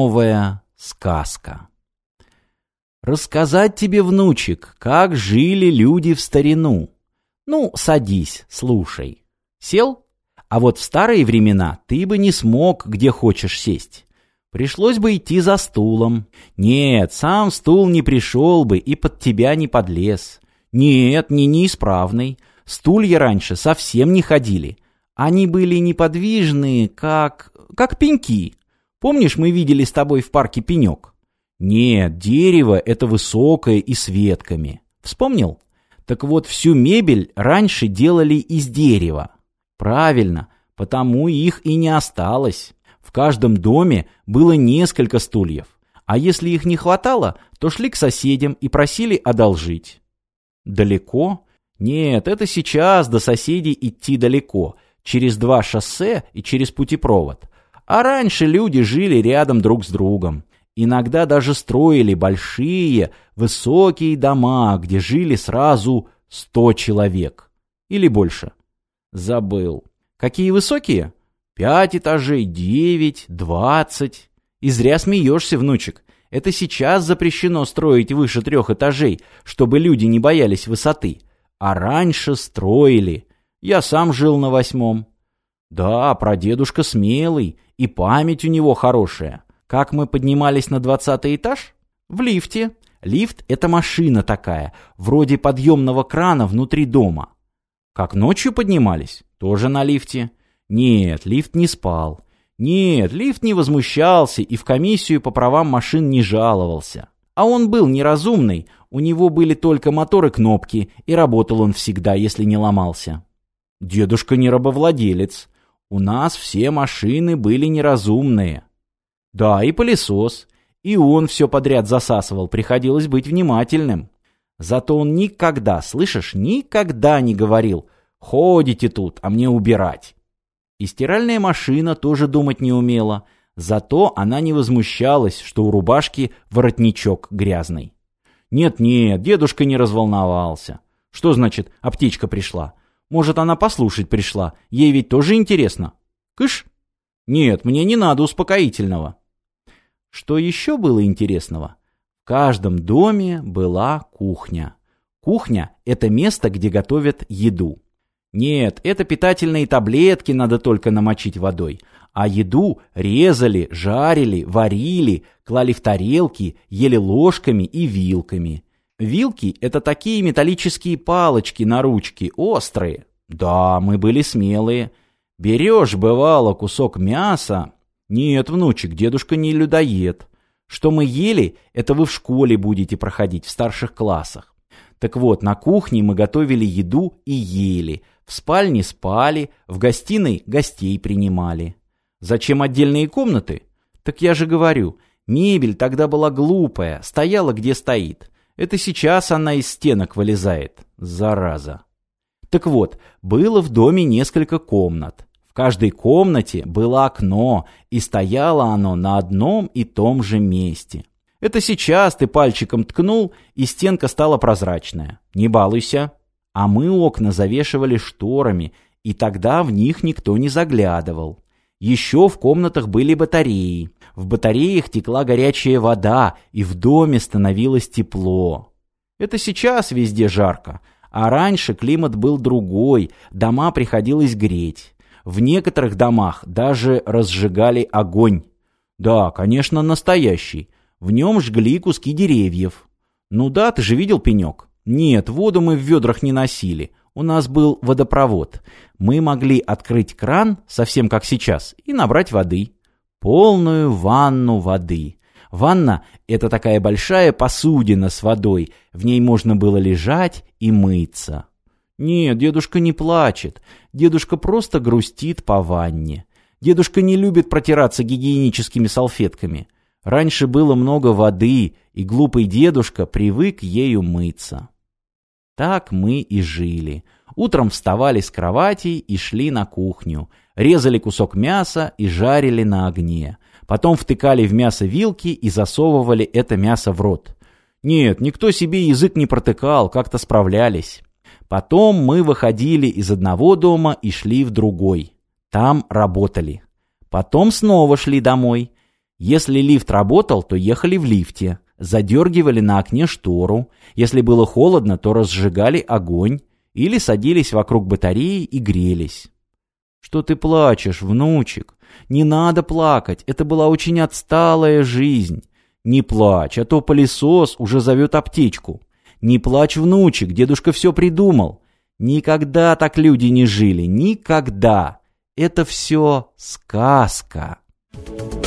новая сказка. Рассказать тебе, внучек, как жили люди в старину. Ну, садись, слушай. Сел? А вот в старые времена ты бы не смог, где хочешь сесть. Пришлось бы идти за стулом. Нет, сам стул не пришел бы и под тебя не подлез. Нет, не неисправный. Стулья раньше совсем не ходили. Они были неподвижные, как... как пеньки. Помнишь, мы видели с тобой в парке пенек? Нет, дерево — это высокое и с ветками. Вспомнил? Так вот, всю мебель раньше делали из дерева. Правильно, потому их и не осталось. В каждом доме было несколько стульев. А если их не хватало, то шли к соседям и просили одолжить. Далеко? Нет, это сейчас до соседей идти далеко, через два шоссе и через путепровод. А раньше люди жили рядом друг с другом. Иногда даже строили большие, высокие дома, где жили сразу сто человек. Или больше. Забыл. Какие высокие? Пять этажей, девять, двадцать. И зря смеешься, внучек. Это сейчас запрещено строить выше трех этажей, чтобы люди не боялись высоты. А раньше строили. Я сам жил на восьмом. Да, прадедушка смелый, и память у него хорошая. Как мы поднимались на двадцатый этаж? В лифте. Лифт — это машина такая, вроде подъемного крана внутри дома. Как ночью поднимались? Тоже на лифте. Нет, лифт не спал. Нет, лифт не возмущался и в комиссию по правам машин не жаловался. А он был неразумный, у него были только моторы кнопки, и работал он всегда, если не ломался. Дедушка не рабовладелец. У нас все машины были неразумные. Да, и пылесос. И он все подряд засасывал, приходилось быть внимательным. Зато он никогда, слышишь, никогда не говорил «Ходите тут, а мне убирать». И стиральная машина тоже думать не умела, зато она не возмущалась, что у рубашки воротничок грязный. Нет-нет, дедушка не разволновался. Что значит «аптечка пришла»? Может, она послушать пришла, ей ведь тоже интересно. Кыш? Нет, мне не надо успокоительного. Что еще было интересного? В каждом доме была кухня. Кухня – это место, где готовят еду. Нет, это питательные таблетки надо только намочить водой. А еду резали, жарили, варили, клали в тарелки, ели ложками и вилками. Вилки – это такие металлические палочки на ручке, острые. Да, мы были смелые. Берешь, бывало, кусок мяса. Нет, внучек, дедушка не людоед. Что мы ели, это вы в школе будете проходить, в старших классах. Так вот, на кухне мы готовили еду и ели – в спальне спали, в гостиной гостей принимали. Зачем отдельные комнаты? Так я же говорю, мебель тогда была глупая, стояла где стоит. Это сейчас она из стенок вылезает. Зараза. Так вот, было в доме несколько комнат. В каждой комнате было окно, и стояло оно на одном и том же месте. Это сейчас ты пальчиком ткнул, и стенка стала прозрачная. Не балуйся а мы окна завешивали шторами, и тогда в них никто не заглядывал. Еще в комнатах были батареи. В батареях текла горячая вода, и в доме становилось тепло. Это сейчас везде жарко, а раньше климат был другой, дома приходилось греть. В некоторых домах даже разжигали огонь. Да, конечно, настоящий. В нем жгли куски деревьев. Ну да, ты же видел пенек. Нет, воду мы в ведрах не носили. У нас был водопровод. Мы могли открыть кран, совсем как сейчас, и набрать воды. Полную ванну воды. Ванна — это такая большая посудина с водой. В ней можно было лежать и мыться. Нет, дедушка не плачет. Дедушка просто грустит по ванне. Дедушка не любит протираться гигиеническими салфетками. Раньше было много воды, и глупый дедушка привык ею мыться. Так мы и жили. Утром вставали с кровати и шли на кухню. Резали кусок мяса и жарили на огне. Потом втыкали в мясо вилки и засовывали это мясо в рот. Нет, никто себе язык не протыкал, как-то справлялись. Потом мы выходили из одного дома и шли в другой. Там работали. Потом снова шли домой. Если лифт работал, то ехали в лифте. задергивали на окне штору, если было холодно, то разжигали огонь или садились вокруг батареи и грелись. «Что ты плачешь, внучек? Не надо плакать, это была очень отсталая жизнь. Не плачь, а то пылесос уже зовет аптечку. Не плачь, внучек, дедушка все придумал. Никогда так люди не жили, никогда. Это все сказка». Thank you.